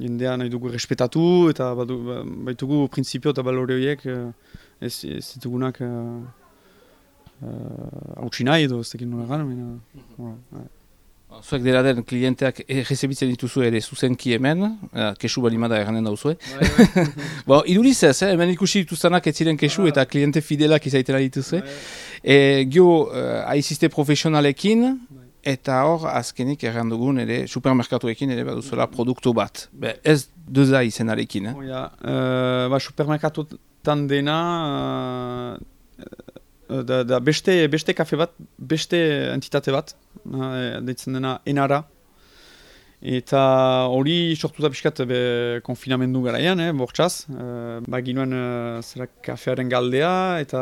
jendea nahi dugu respetatu, eta badu, ba- baitugu printzipio eta balore horiek eh, ez, ez ditugunak uh, hautsi nahi edo ez dakit nola bai. Zuek dela den klienteak errezebitzen dituzu ere zuzenki hemen, eh, kesu balimada erranen dauzue. Bo, iduriz ez, eh? hemen ikusi dituztenak ez ziren kesu eta kliente fidelak izaitela dituzue. E, gio, uh, aiziste profesionalekin, eta hor, azkenik erran dugun ere, supermerkatuekin ere baduzuela produktu bat. Be, ez deza izenarekin, eh? Oia, uh, ba, supermerkatotan dena, uh, da, da beste, beste kafe bat, beste entitate bat, uh, deitzen dena enara. Eta hori sortu da pixkat be, konfinamendu garaian, eh, bortxaz. Uh, ba ginoen uh, zera kafearen galdea, eta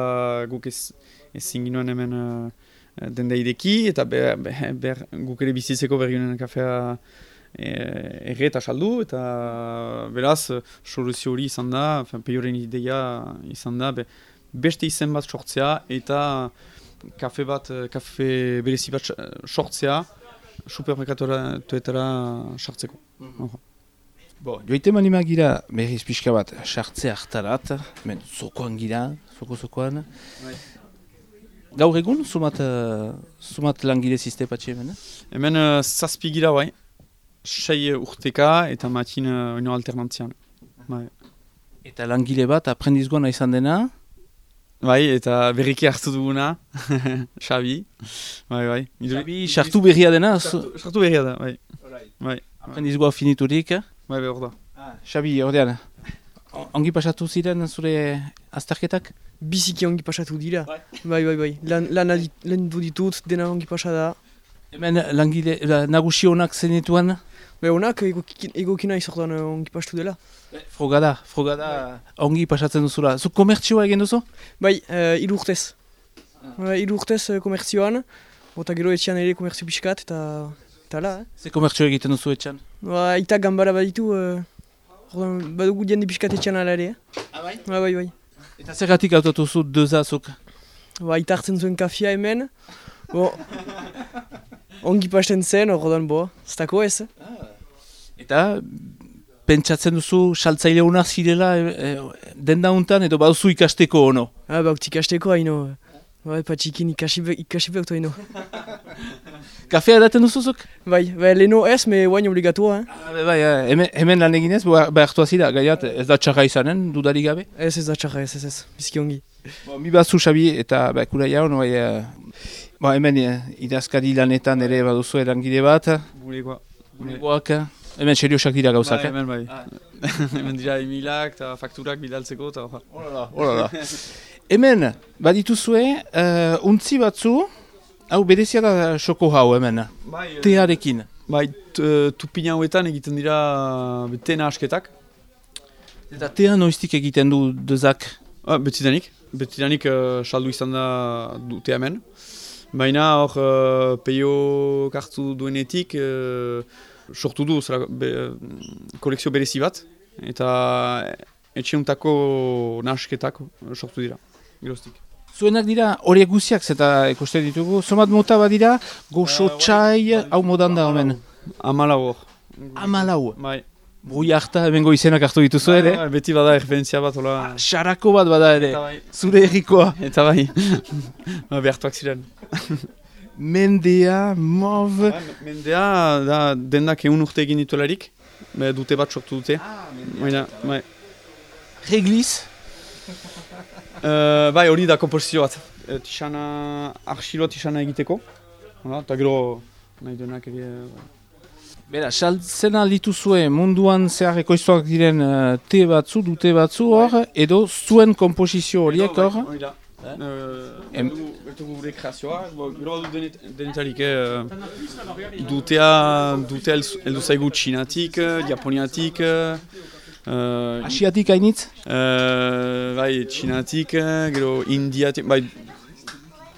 guk ez, ezin ginoen hemen uh, denda ideki, eta ber, ber, ber, guk ere bizitzeko behar ginoen kafea eh, erre eta saldu, eta beraz, soluzio hori izan da, peioren ideia izan da, be, beste izen bat sortzea, eta kafe bat, eh, kafe berezi bat eh, sortzea, supermerkatuetara sartzeko. Bo, joite manima gira berriz pixka bat sartze hartarat, men zokoan gira, zoko-zokoan. Gaur egun, sumat, uh, sumat langile ziste patxe hemen? eh? Hemen uh, zazpi gira bai, sei urteka eta matin uh, oino alternantzian. Bai. Eta langile bat aprendizgoan izan dena, bai, eta berriki hartu duguna, Xabi. Bai, bai. Xabi, sartu berria dena, Sartu, berria da, bai. Bai, aprendizgoa finiturik. bai, bai, hor da. Xabi, ordean, o- ongi pasatu ziren zure azterketak? Biziki ongi pasatu dira. Bai, bai, bai. Lan, lan, adit, lan du ditut, dena ongi pasa da. Hemen langile, la, nagusi honak zenituan? Bai, honak egokin- egokina izortan eh, ongi pastu dela. Frogada, frogada ongi pasatzen duzula. Zu komertzioa egin duzu? Bai, uh, hiru urtez. Bai, hiru urtez uh, komertzioan, eta gero etxean ere komertzio pixkat, eta, eta la, eh. Ze komertzio egiten duzu etxan? Ba, itak gambara baditu, uh, badugu jende pixkat etxean ala ere, eh. Ah, bai? Bai, bai, bai. Eta zergatik hautatu zu dezazuk? Ba, ita hartzen zuen kafia hemen, bo, ongi pasten zen, ordan, bo, ez dako ez, eh. Eta pentsatzen duzu saltzaile hona zirela e, e, denda hontan edo baduzu ikasteko ono. Ah, ba, utik hasteko haino. Bai, patxikin ikasi be- ikasi behar toino. Kafea edaten duzuzuk? Bai, bai, leheno ez, me guain obligatua, eh? Ah, bai, eh, hemen, hemen lan eginez, behartu azira, gaiat ez da txarra izanen, dudarik gabe. Ez ez da txarra, ez ez ez, bizki ongi. Bo, mi batzu Xabi eta ba, kura jaun, bai, eh, bo, hemen eh, idazkari lanetan ere baduzu erangide bat, Gurekoa. Guak, eh, hemen seriosak dira gauzak, Bai, eh? hemen bai. hemen dira emilak eta fakturak bidaltzeko eta hoja. Horala. hemen, badituzue, uh, untzi batzu, hau berezia da xoko hau hemen, Bai, tearekin. bai tupina hauetan egiten dira bete asketak. Eta tea noiztik egiten du dezak. Ah, betidanik, betidanik uh, saldu izan da dute hemen. Baina hor uh, peio kartu duenetik uh, sortu du zera, be, kolekzio berezi bat. Eta etxeuntako nasketak sortu dira, geroztik. Zuenak dira horiek guziak zeta ikusten ditugu. Zomat mota badira, goxo txai, hau modan da omen. Amala hor. Amalau. Bai. Brui harta hemengo izenak hartu dituzu ere. Bai, Beti bada referentzia bat, hola. Xarako bat bada ere, Eta bai. zure errikoa. Eta bai, ba, behartuak ziren. Mendea, mov... Mendea da dendak egun urte egin dituelarik, be, dute bat sortu dute. Baina, bai. Regliz, Uh, bai, hori da komposizio bat. E, tixana, arxiloa tixana egiteko. Hala, eta gero, nahi duenak ere... Bera, saltzen dituzue munduan zehar ekoiztuak diren uh, te batzu, dute batzu hor, edo zuen komposizio horiek hor. Hori da. Uh, Bertugu gure kreazioa, gero du denet, denetarik, eh, dutea, dutea heldu- heldu zaigu txinatik, eh, japoniatik, eh, uh, Asiatik hainitz? Uh, bai, txinatik, eh, gero indiatik, bai,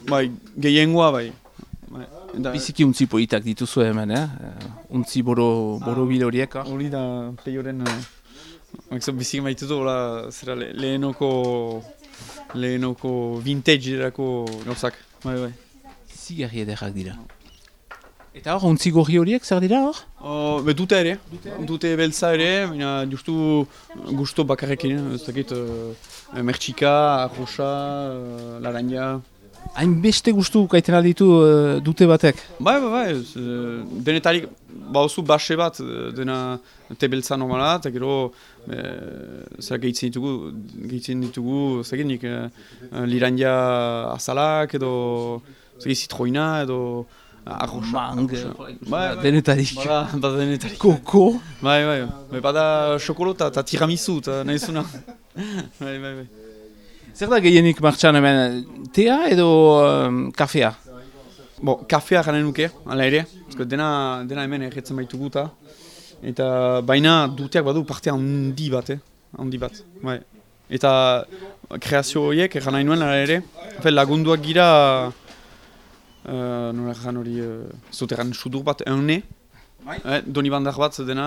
bai, gehiengoa, bai. bai. Eta, Biziki untzi politak dituzu hemen, eh? Untzi boro, boro bil horiek hor. hori da peioren, uh, biziki maitutu, hola, zera le, lehenoko, lehenoko vintage derako gauzak, bai, bai. Zigarri ederrak dira. Eta hor, untzi gorri horiek zer dira hor? Oh, be, dute ere, dute beltza ere, baina justu gusto bakarrekin, ez dakit, uh, mertxika, arroxa, uh, laranja, Hainbeste gustu kaiten alditu uh, dute batek. Bai, bai, bai, eh, denetarik bauzu base bat, eh, dena tebeltza normala, eta gero e, zera gehitzen ditugu, gehitzen ditugu, zagenik, e, lirandia azalak, edo zegi zitroina, edo arroxa. Mang, Bai, bai. denetarik. Bada, bada denetarik. Koko. Bai, bai, bai, bada xokolota eta tiramisu, eta nahi zuna. bai, bai, bai. Zer da gehienik martxan hemen, tea edo um, kafea? Bo, kafea garen nuke, ala ere, Ezko dena, dena hemen erretzen baitugu eta eta baina duteak badu parte handi bat, eh? handi bat, bai. Eta kreazio horiek erran nahi nuen, ala ere, Efe, lagunduak gira, uh, nola erran hori, uh, erran sudur bat, eune, eh, doni bandar bat dena,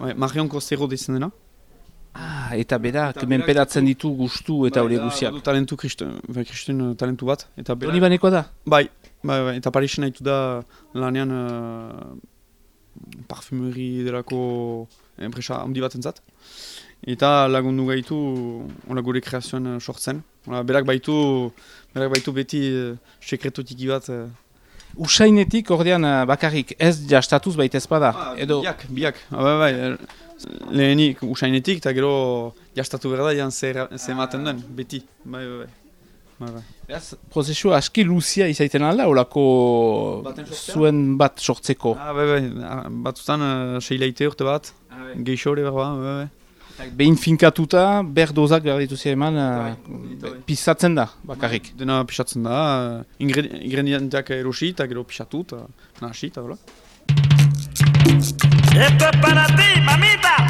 bai, Marion Costero dezen dena. Ah, eta berak menperatzen ditu gustu eta hori Badu guziak. talentu kristen, bai, kristen talentu bat. Eta berak- Doni banekoa da? Bai, bai, bai, eta Parisen haitu da lanean uh, parfumeri delako enpresa handi bat entzat. Eta lagundu gaitu, hola gure kreazioan uh, sortzen. Hola, berak baitu, berak baitu beti uh, sekretu tiki bat. Uh, Usainetik ordean bakarrik ez jastatuz baita ezpada. Edo, Biak, biak, ah, bai, bai, er, lehenik usainetik eta gero jastatu behar da, jan zer ematen den, beti. Bai, bai, bai. bai, bai. beraz, prozesua aski luzia izaiten alda, olako Baten sortzea? zuen bat sortzeko. Ah, bai, bai, ah, batzutan uh, seileite urte bat, gehiago ere behar ba, bai, bai. Behin finkatuta, ber dozak behar dituzia eman, uh, bai. pisatzen da, bakarrik. Dena pixatzen da, uh, ingredi- ingredienteak erosi eta gero pixatu eta nahasi eta hola. Esto es para ti, mamita.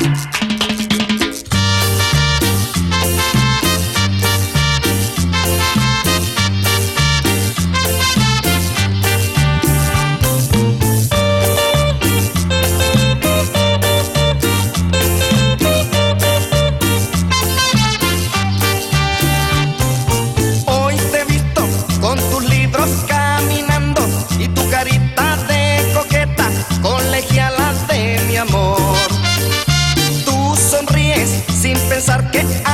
pensar que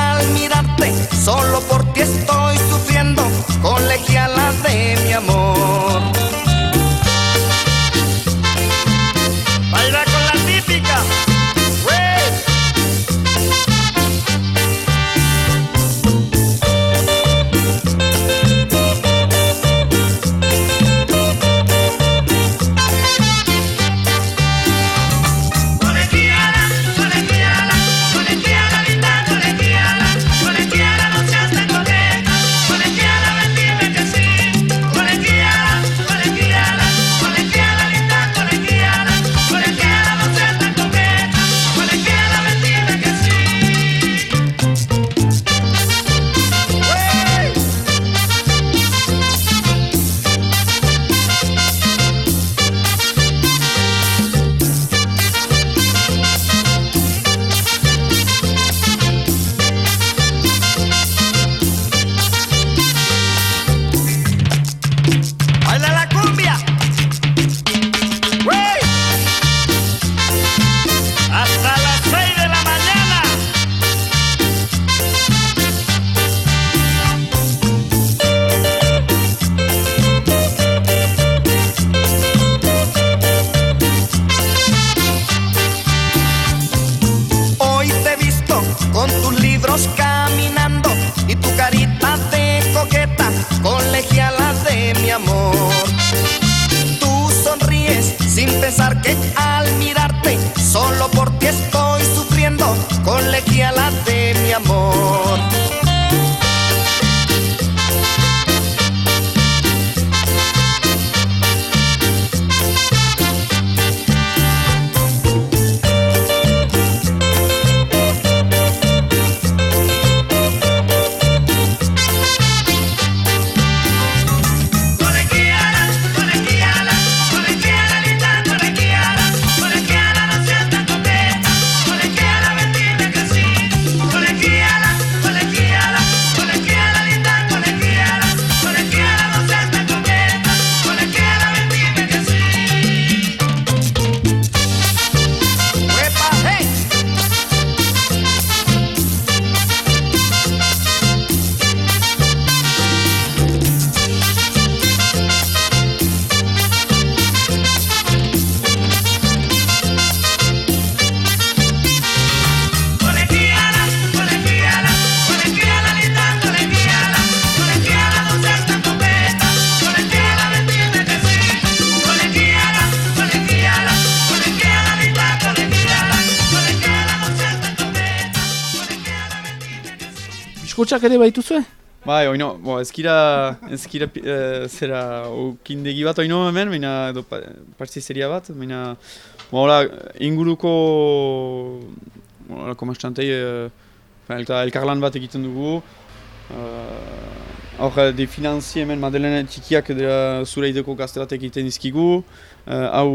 Eskotxak ere baitu zuen? Bai, oino, bo, ezkira, ezkira uh, zera okindegi bat oino hemen, baina edo pa, partizeria bat, baina hola, inguruko hola, komastantei uh, elka, elkarlan bat egiten dugu. Uh, hor, de finanzi hemen Madeleine txikiak dira zure ideko gazte bat egiten dizkigu. Uh, hau,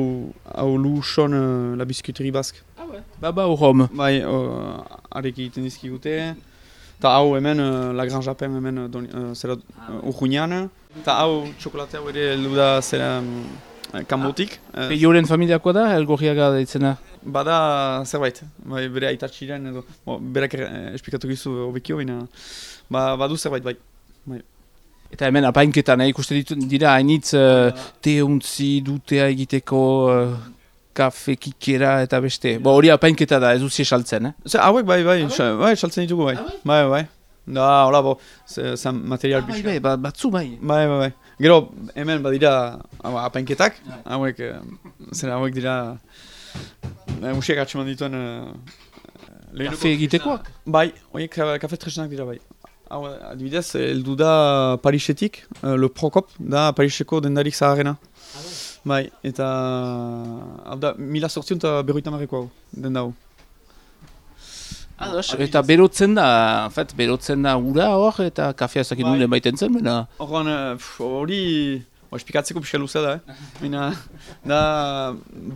hau Luson, uh, la biscuiterie bask. Ba, ba, urrom. Bai, uh, arek egiten dizkigute. Ta hau hemen, uh, la Grand Japin hemen, uh, doni, uh, zera uh, urruñan. Ta hau txokolate hau ere heldu da zera um, kanbotik. Uh, Peioren familiakoa da, elgorriaga deitzena. bada zerbait, bai, bere aitatxiren edo, bo, berak eh, esplikatu gizu hobekio, baina ba, badu zerbait bai. Eta hemen apainketan, eh, ikusten ditu dira hainitz uh, te untzi dutea egiteko uh, kafe kikera eta beste. Bo hori apainketa da, ez duzi esaltzen, eh? Ze, hauek bai, bai, bai, bai, saltzen ditugu bai. Bai, bai. Da, hola, bo, ze material bai, pixka. bai, ba- batzu bai. Bai, bai, bai. Gero, hemen badira apainketak, hauek, eh, zera hauek dira, eh, musiak atxeman dituen, eh, Kafe egitekoak? Bai, horiek ka- kafe tresnak dira bai. Hau, adibidez, heldu da Parisetik, Le Prokop, da Pariseko dendarik zaharrena. Bai, eta, hau da, mila sortzion eta berroita marreko hau, denda hau. Ados, eta berotzen da, en fait, berotzen da ura hor, eta kafea zakin Bai. nuen baiten zen, baina... Horren, eh, hori, bo, espikatzeko pixka luzea da, eh? Baina, da,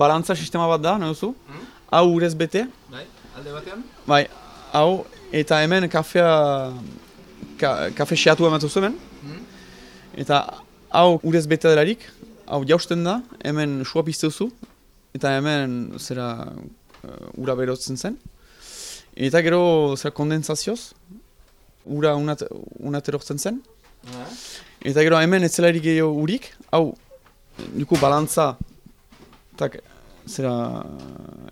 balantza sistema bat da, nahi duzu? Hau urez bete, Bai, alde batean? bai, hau, eta hemen kafea, ka, kafe xeatu ematen zu hemen. Eta hau urez bete delarik, hau jausten da, hemen sua pizte duzu, eta hemen zera uh, ura berotzen zen. Eta gero zera kondensazioz, ura unat, unat erortzen zen. Eta gero hemen ez zelarik gehiago urik, hau, duko balantza, tak, zera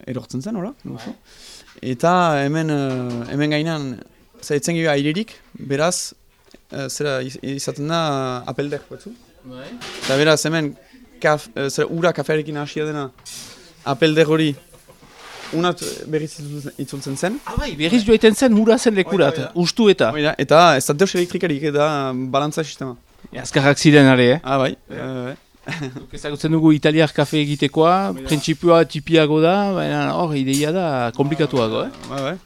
erortzen zen, hola? duzu? Eta hemen, eh, hemen gainan, zera etzen gehiago airerik, beraz, eh, zera iz- izaten da apelder, batzu? Bai. Eta beraz, hemen, kaf, eh, zera ura kafearekin hasia dena, apelder hori, unat berriz itzultzen- zen. Ah, bai, berriz joaiten zen hura zen lekurat, Hoi da, ustu eta. Hori da, eta ez da deus elektrikarik, da balantza sistema. Azkarrak ziren are, eh? Ah, bai, eh, Guk Ezagutzen dugu italiar kafe egitekoa, printzipioa tipiago da, baina hor, ideia da komplikatuago, eh? bai, bai.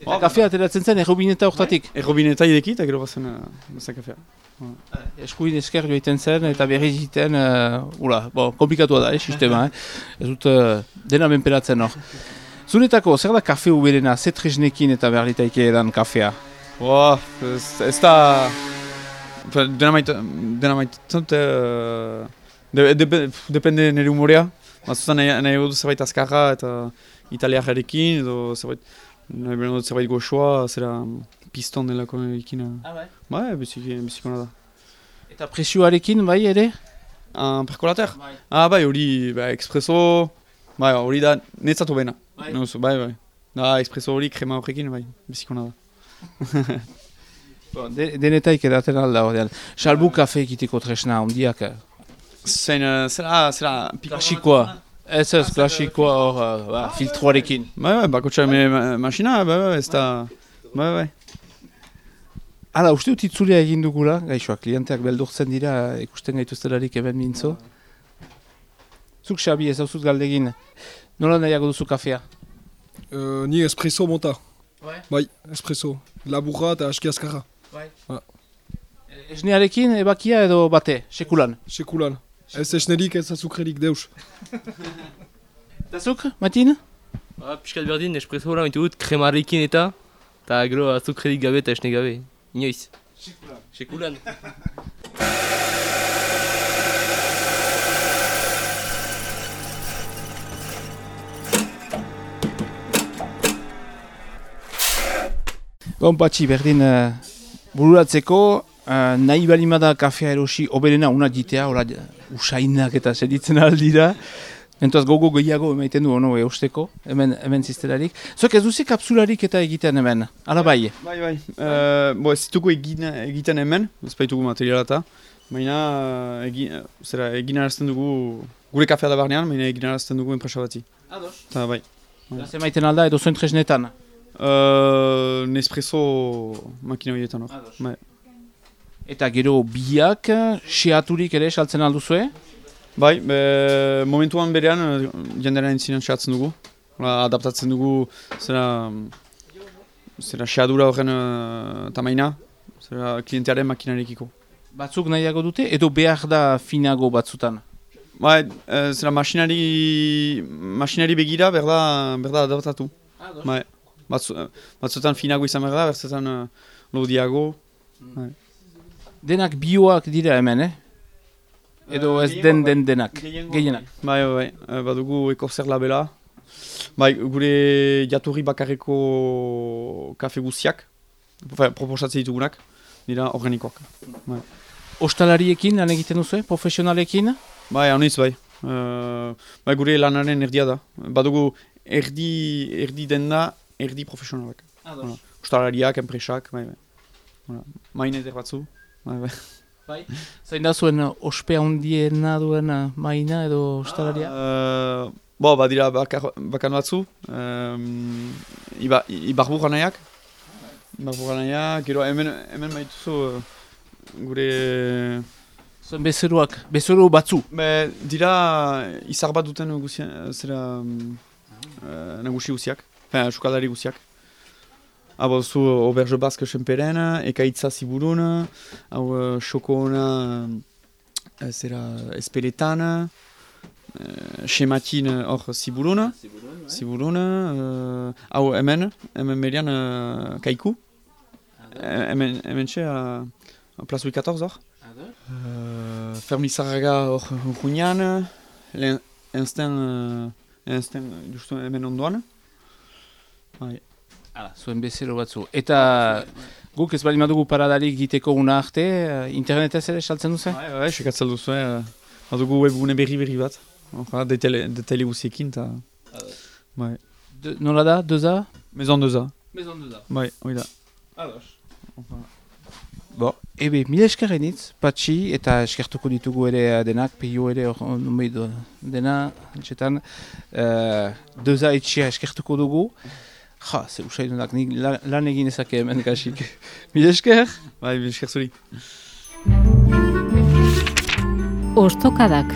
Eta kafea ateratzen zen errobineta hortatik. Errobineta ideki eta gero bazen uh, bazen kafea. Eskuin esker joiten zen eta berriz egiten, uh, ula, bo, komplikatua da, eh, sistema, eh? Ez dut uh, dena benperatzen hor. Zuretako, zer da kafe uberena, ze tresnekin eta behar litaike edan kafea? Boa, ez, ez da... Dena maite, dena maite, uh, de, de, depende nire humorea. Bazutan nahi, nahi dut zerbait azkarra eta italiarekin edo zerbait, nahi dut zerbait goxoa, zera piston delako ekin. Ah, bai. Bai, biziki, bizikona da. Eta presioarekin, bai, ere? Un percolater? Bai. Ah, bai, hori, bai, espresso, bai, hori da netzatu bena. Bai. Bai, bai. Da, hori, krema horrekin, bai, da. Bon, de, denetaik edaten alda horrean. Salbu kafe egiteko tresna, ondiak. uh, zera, zera, Klasikoa. Ez ez, klasikoa hor, uh, ba, filtroarekin. Bai, bai, bakotxa masina, bai, bai, ez da, bai, bai. Hala, uste dut itzulea egin dugula, gaixoak, klienteak beldurtzen dira, ikusten gaituztelarik hemen mintzo. Zuk Xabi ez dauzut galdegin, nola nahiago duzu kafea? Uh, ni espresso monta. Bai? Bai, espresso. Laburra eta aski azkarra. Esnearekin, ebakia edo bate, sekulan. Sekulan. Ez esnerik ez azukrerik deus. Eta zuk, Matin? Ba, Piskat berdin, espresso dut, kremarekin eta, eta gero azukredik gabe eta esne gabe. Inoiz. Sekulan. Sekulan. Bon, patxi, berdin uh, bururatzeko, uh, nahi balimada kafea erosi oberena una ditea, ora usainak eta seditzen aldira. Entoaz gogo gehiago emaiten du ono eusteko, hemen, hemen ziztelarik. Zuek ez duzi kapsularik eta egiten hemen, ala bai? Bai, bai. Uh, bo, ez ditugu egin, egiten hemen, ez baitugu materialata. Baina, uh, egin, zera, egin arazten dugu, gure kafea da barnean, baina egin arazten dugu enpresa bati. Ados. Eta bai. Gaz emaiten alda edo zuen tresnetan. Uh, Nespresso makina horietan hor. Bai. Eta gero biak, xeaturik ere saltzen alduzue? Bai, be, momentuan berean eh, jendera entzinen xeatzen dugu. Hola, adaptatzen dugu zera, zera xeadura horren uh, tamaina, zera klientearen makinarekiko. Batzuk nahiago dute, edo behar da finago batzutan? Bai, eh, zera masinari, masinari begira berda, berda adaptatu. Bai, batzu, batzutan finago izan berda, berzetan uh, lodiago. Denak bioak dira hemen, eh? Edo ez den den denak, gehienak. Bai, bai, bai, eh, badugu ekorzer labela. Bai, gure jatorri bakarreko kafe guztiak, Enfin, proposatzen ditugunak, dira organikoak. Bai, Ostalariekin lan egiten duzu, profesionalekin? bai honitz bai. Uh, bai, gure lanaren erdia da. Badugu erdi, erdi denda, erdi profesionalak. Voilà. Ostalariak, enpresak, bai, bai. Mainezer batzu. Bai, bai. Zain da zuen uh, ospe handiena duen maina edo ostalaria? Uh, bo, badira bakar, bakan batzu. Um, iba, ibarbur ganaiak. Ibarbur ganaiak, gero hemen, hemen baituzu uh, gure... Zuen bezeroak, bezero batzu. Be, dira izar bat duten guzia, zera uh, nagusi guziak, enfin, sukaldari guziak. Abo zu auberge basque senperen, ekaitza ziburun, hau uh, xoko ona uh, zera espeletan, uh, xematin hor ziburun, ziburun, uh, hau hemen, hemen berian uh, kaiku, Eh, hemen, hemen txe, uh, plazu 14 hor. Uh, Fermizarraga hor urruñan, ensten, uh, ensten justu hemen ondoan. Bai. Hala, zuen bezero batzu. Eta guk ez bali madugu paradarik giteko una arte, uh, internetez ere saltzen duzu? Bai, bai, sekatzen duzu, eh. Badugu webgune berri berri bat. Detele, detele guziekin, eta... Bai. De, nola da, deza? Maison deza. Maison deza. Bai, hoi da. Ados. Bo, ebe, mila eskerrenitz, patxi, eta eskertuko ditugu ere eh, denak, pio ere hor numei do, dena, entxetan, uh, deza etxia eskertuko dugu. Ja, ze usaidunak, nik lan, lan egin ezake hemen kasik. mil esker? Bai, mil esker zuri. Ostokadak.